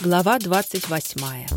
Глава 28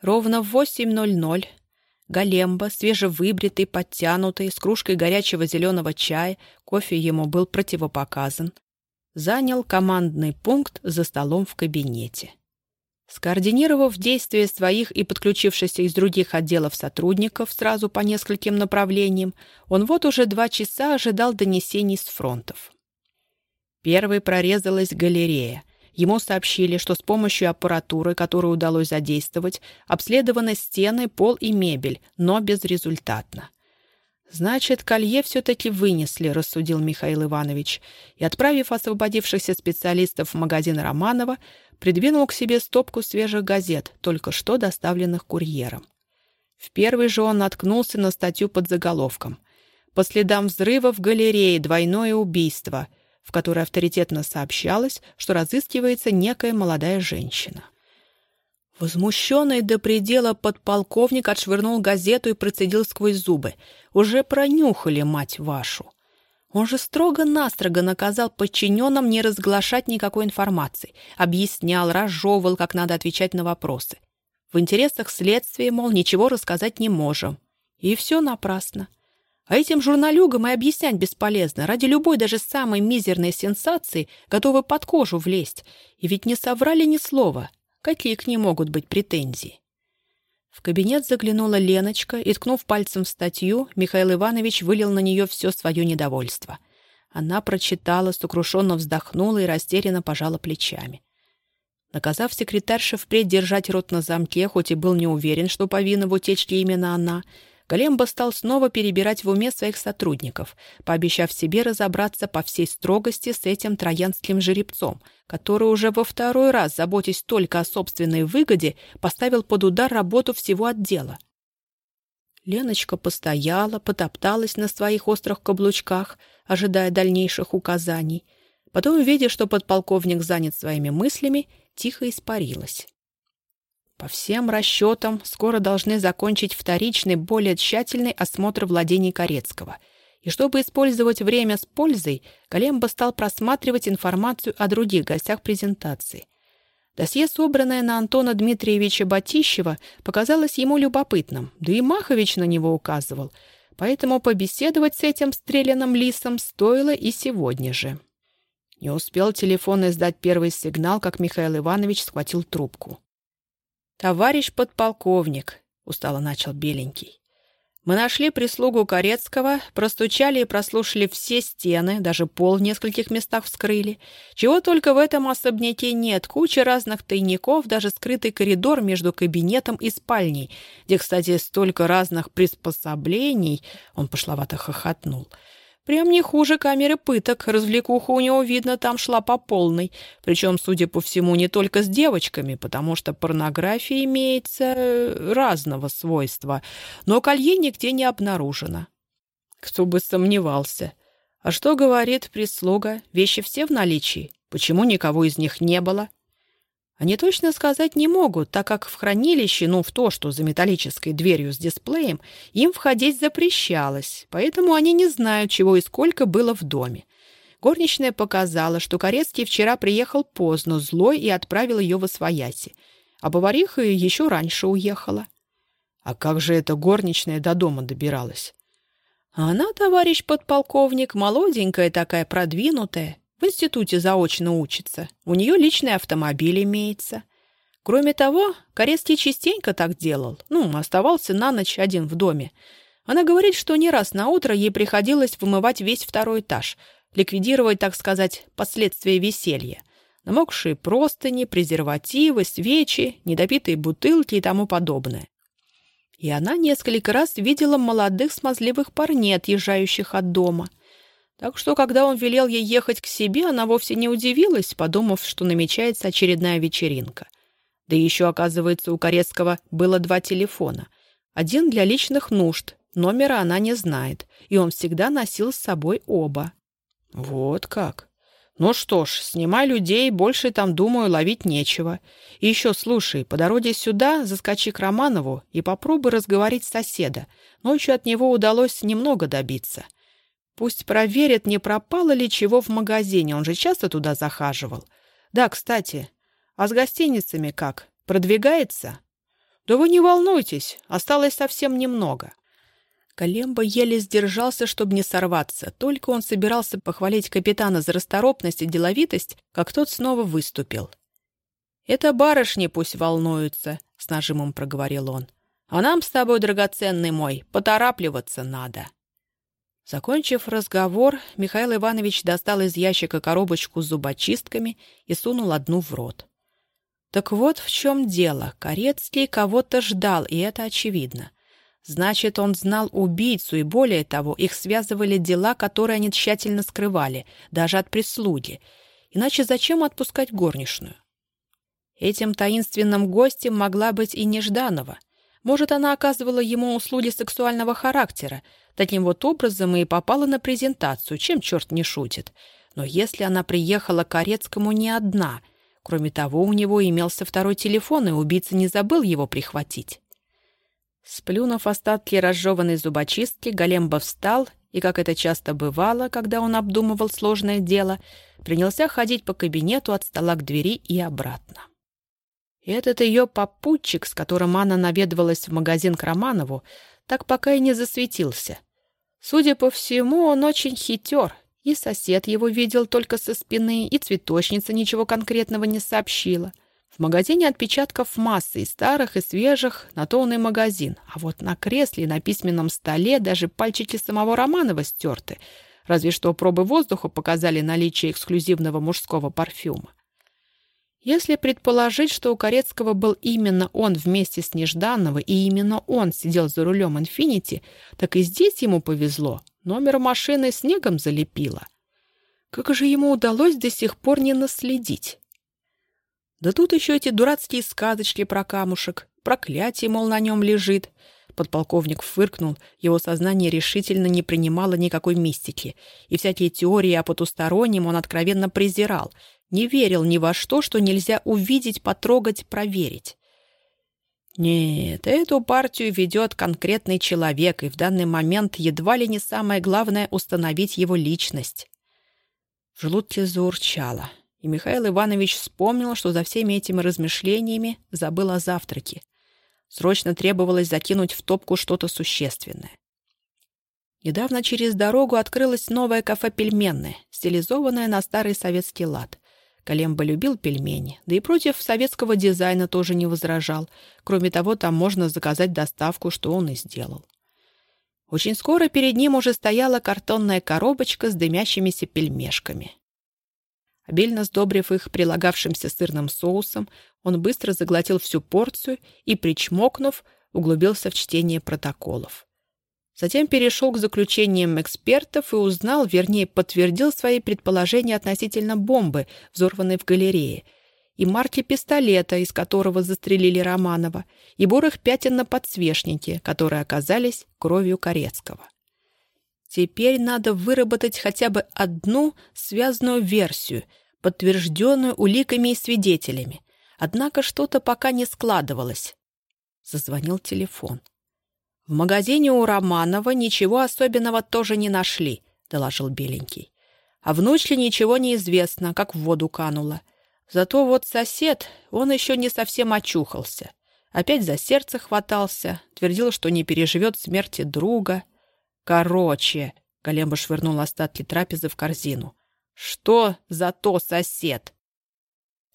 Ровно в 8.00 Галемба, свежевыбритый, подтянутый, с кружкой горячего зеленого чая, кофе ему был противопоказан, занял командный пункт за столом в кабинете. Скоординировав действия своих и подключившись из других отделов сотрудников сразу по нескольким направлениям, он вот уже два часа ожидал донесений с фронтов. Первой прорезалась галерея. Ему сообщили, что с помощью аппаратуры, которую удалось задействовать, обследованы стены, пол и мебель, но безрезультатно. «Значит, колье все-таки вынесли», — рассудил Михаил Иванович, и, отправив освободившихся специалистов в магазин Романова, придвинул к себе стопку свежих газет, только что доставленных курьером. В первый же он наткнулся на статью под заголовком «По следам взрыва в галерее двойное убийство», в которой авторитетно сообщалось, что разыскивается некая молодая женщина. Возмущенный до предела подполковник отшвырнул газету и процедил сквозь зубы. «Уже пронюхали, мать вашу!» Он же строго-настрого наказал подчиненным не разглашать никакой информации, объяснял, разжевывал, как надо отвечать на вопросы. В интересах следствия, мол, ничего рассказать не можем. И все напрасно. А этим журналюгам и объяснять бесполезно. Ради любой, даже самой мизерной сенсации готовы под кожу влезть. И ведь не соврали ни слова. Какие к ним могут быть претензии? В кабинет заглянула Леночка, и, ткнув пальцем в статью, Михаил Иванович вылил на нее все свое недовольство. Она прочитала, сокрушенно вздохнула и растерянно пожала плечами. Наказав секретарше впредь держать рот на замке, хоть и был не уверен, что повинна в утечке именно она, Галемба стал снова перебирать в уме своих сотрудников, пообещав себе разобраться по всей строгости с этим троянским жеребцом, который уже во второй раз, заботясь только о собственной выгоде, поставил под удар работу всего отдела. Леночка постояла, потопталась на своих острых каблучках, ожидая дальнейших указаний. Потом, видя, что подполковник занят своими мыслями, тихо испарилась. По всем расчетам, скоро должны закончить вторичный, более тщательный осмотр владений Корецкого. И чтобы использовать время с пользой, Колембо стал просматривать информацию о других гостях презентации. Досье, собранное на Антона Дмитриевича Батищева, показалось ему любопытным, да и Махович на него указывал, поэтому побеседовать с этим стрелянным лисом стоило и сегодня же. Не успел телефон издать первый сигнал, как Михаил Иванович схватил трубку. «Товарищ подполковник», — устало начал Беленький, «мы нашли прислугу Корецкого, простучали и прослушали все стены, даже пол в нескольких местах вскрыли. Чего только в этом особняке нет, куча разных тайников, даже скрытый коридор между кабинетом и спальней, где, кстати, столько разных приспособлений...» Он пошловато хохотнул — Прям не хуже камеры пыток. Развлекуха у него, видно, там шла по полной. Причем, судя по всему, не только с девочками, потому что порнография имеется э, разного свойства. Но колье нигде не обнаружено. Кто бы сомневался. А что говорит прислуга? Вещи все в наличии? Почему никого из них не было? Они точно сказать не могут, так как в хранилище, ну, в то, что за металлической дверью с дисплеем, им входить запрещалось, поэтому они не знают, чего и сколько было в доме. Горничная показала, что Корецкий вчера приехал поздно, злой, и отправил ее в Освояси, а повариха еще раньше уехала. А как же эта горничная до дома добиралась? Она, товарищ подполковник, молоденькая такая, продвинутая, в институте заочно учится. У нее личный автомобиль имеется. Кроме того, Корецкий частенько так делал. Ну, оставался на ночь один в доме. Она говорит, что не раз на утро ей приходилось вымывать весь второй этаж, ликвидировать, так сказать, последствия веселья. Намокшие простыни, презервативы, свечи, недопитые бутылки и тому подобное. И она несколько раз видела молодых смазливых парней, отъезжающих от дома – так что, когда он велел ей ехать к себе, она вовсе не удивилась, подумав, что намечается очередная вечеринка. Да еще, оказывается, у Корецкого было два телефона. Один для личных нужд, номера она не знает, и он всегда носил с собой оба. Вот как. «Ну что ж, снимай людей, больше там, думаю, ловить нечего. И еще, слушай, по дороге сюда заскочи к Романову и попробуй разговорить соседа. Ночью от него удалось немного добиться. Пусть проверят, не пропало ли чего в магазине, он же часто туда захаживал. Да, кстати, а с гостиницами как? Продвигается?» «Да вы не волнуйтесь, осталось совсем немного». Колембо еле сдержался, чтобы не сорваться. Только он собирался похвалить капитана за расторопность и деловитость, как тот снова выступил. «Это барышни пусть волнуются», — с нажимом проговорил он. «А нам с тобой, драгоценный мой, поторапливаться надо». Закончив разговор, Михаил Иванович достал из ящика коробочку с зубочистками и сунул одну в рот. Так вот в чем дело. Корецкий кого-то ждал, и это очевидно. Значит, он знал убийцу, и более того, их связывали дела, которые они тщательно скрывали, даже от прислуги. Иначе зачем отпускать горничную? Этим таинственным гостем могла быть и Нежданова. Может, она оказывала ему услуги сексуального характера. Таким вот образом и попала на презентацию, чем черт не шутит. Но если она приехала к Корецкому не одна, кроме того, у него имелся второй телефон, и убийца не забыл его прихватить. Сплюнув остатки разжеванной зубочистки, Големба встал и, как это часто бывало, когда он обдумывал сложное дело, принялся ходить по кабинету от стола к двери и обратно. Этот ее попутчик, с которым Анна наведывалась в магазин к Романову, так пока и не засветился. Судя по всему, он очень хитер, и сосед его видел только со спины, и цветочница ничего конкретного не сообщила — в магазине отпечатков массы, и старых, и свежих, на то он и магазин. А вот на кресле и на письменном столе даже пальчики самого Романова стерты. Разве что пробы воздуха показали наличие эксклюзивного мужского парфюма. Если предположить, что у Корецкого был именно он вместе с Нежданного, и именно он сидел за рулем «Инфинити», так и здесь ему повезло. Номер машины снегом залепило. Как же ему удалось до сих пор не наследить? Да тут еще эти дурацкие сказочки про камушек. Проклятие, мол, на нем лежит. Подполковник фыркнул, его сознание решительно не принимало никакой мистики, и всякие теории о потустороннем он откровенно презирал, не верил ни во что, что нельзя увидеть, потрогать, проверить. Нет, эту партию ведет конкретный человек, и в данный момент едва ли не самое главное — установить его личность. В желудке заурчало. И Михаил Иванович вспомнил, что за всеми этими размышлениями забыл о завтраке. Срочно требовалось закинуть в топку что-то существенное. Недавно через дорогу открылось новое кафе «Пельменное», стилизованное на старый советский лад. Колемба любил пельмени, да и против советского дизайна тоже не возражал. Кроме того, там можно заказать доставку, что он и сделал. Очень скоро перед ним уже стояла картонная коробочка с дымящимися пельмешками. Обильно сдобрив их прилагавшимся сырным соусом, он быстро заглотил всю порцию и, причмокнув, углубился в чтение протоколов. Затем перешел к заключениям экспертов и узнал, вернее, подтвердил свои предположения относительно бомбы, взорванной в галерее, и марки пистолета, из которого застрелили Романова, и бурых пятен на подсвечнике, которые оказались кровью Корецкого. Теперь надо выработать хотя бы одну связанную версию, подтвержденную уликами и свидетелями. Однако что-то пока не складывалось. Зазвонил телефон. «В магазине у Романова ничего особенного тоже не нашли», — доложил Беленький. «А внучке ничего не известно, как в воду кануло. Зато вот сосед, он еще не совсем очухался. Опять за сердце хватался, твердил, что не переживет смерти друга». «Короче», — Големба швырнул остатки трапезы в корзину. «Что за то сосед?»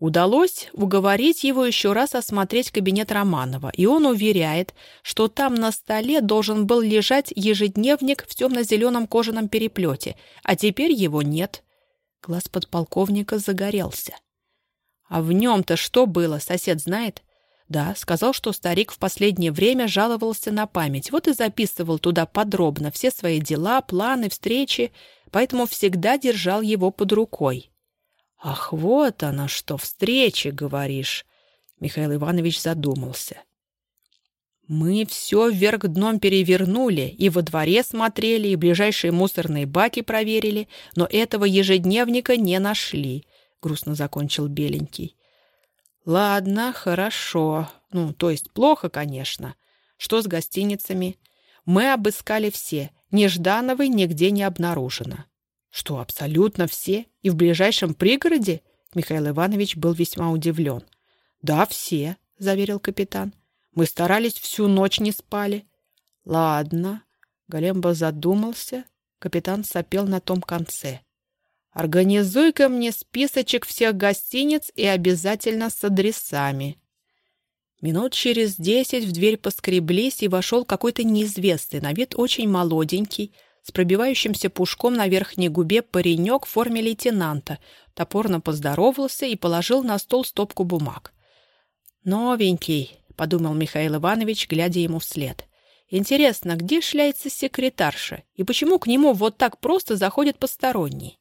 Удалось уговорить его еще раз осмотреть кабинет Романова, и он уверяет, что там на столе должен был лежать ежедневник в темно-зеленом кожаном переплете, а теперь его нет. Глаз подполковника загорелся. «А в нем-то что было, сосед знает?» Да, сказал, что старик в последнее время жаловался на память, вот и записывал туда подробно все свои дела, планы, встречи, поэтому всегда держал его под рукой. «Ах, вот она что, встречи, говоришь!» Михаил Иванович задумался. Мы все вверх дном перевернули, и во дворе смотрели, и ближайшие мусорные баки проверили, но этого ежедневника не нашли, — грустно закончил Беленький. Ладно, хорошо. Ну, то есть плохо, конечно. Что с гостиницами? Мы обыскали все. Неждановой нигде не обнаружено. Что, абсолютно все? И в ближайшем пригороде? Михаил Иванович был весьма удивлен. Да, все, — заверил капитан. Мы старались, всю ночь не спали. Ладно. Големба задумался. Капитан сопел на том конце. Организуй-ка мне списочек всех гостиниц и обязательно с адресами. Минут через десять в дверь поскреблись, и вошел какой-то неизвестный, на вид очень молоденький, с пробивающимся пушком на верхней губе паренек в форме лейтенанта, топорно поздоровался и положил на стол стопку бумаг. «Новенький», — подумал Михаил Иванович, глядя ему вслед. «Интересно, где шляется секретарша, и почему к нему вот так просто заходит посторонний?»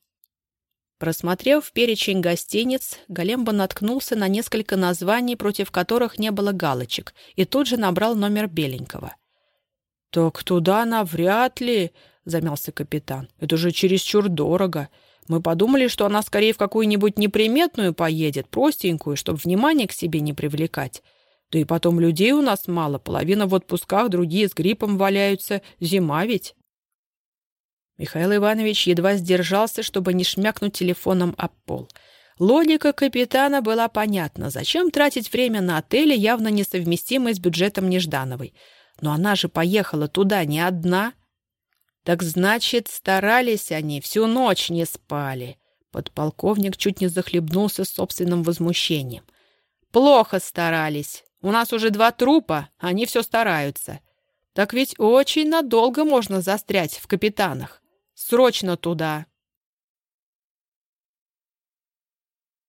Просмотрев перечень гостиниц, Големба наткнулся на несколько названий, против которых не было галочек, и тут же набрал номер Беленького. «Так туда навряд ли», — замялся капитан. «Это же чересчур дорого. Мы подумали, что она скорее в какую-нибудь неприметную поедет, простенькую, чтобы внимание к себе не привлекать. Да и потом людей у нас мало, половина в отпусках, другие с гриппом валяются. Зима ведь. Михаил Иванович едва сдержался, чтобы не шмякнуть телефоном об пол. Логика капитана была понятна. Зачем тратить время на отеле, явно несовместимое с бюджетом Неждановой? Но она же поехала туда не одна. Так значит, старались они, всю ночь не спали. Подполковник чуть не захлебнулся собственным возмущением. Плохо старались. У нас уже два трупа, они все стараются. Так ведь очень надолго можно застрять в капитанах. Срочно туда!»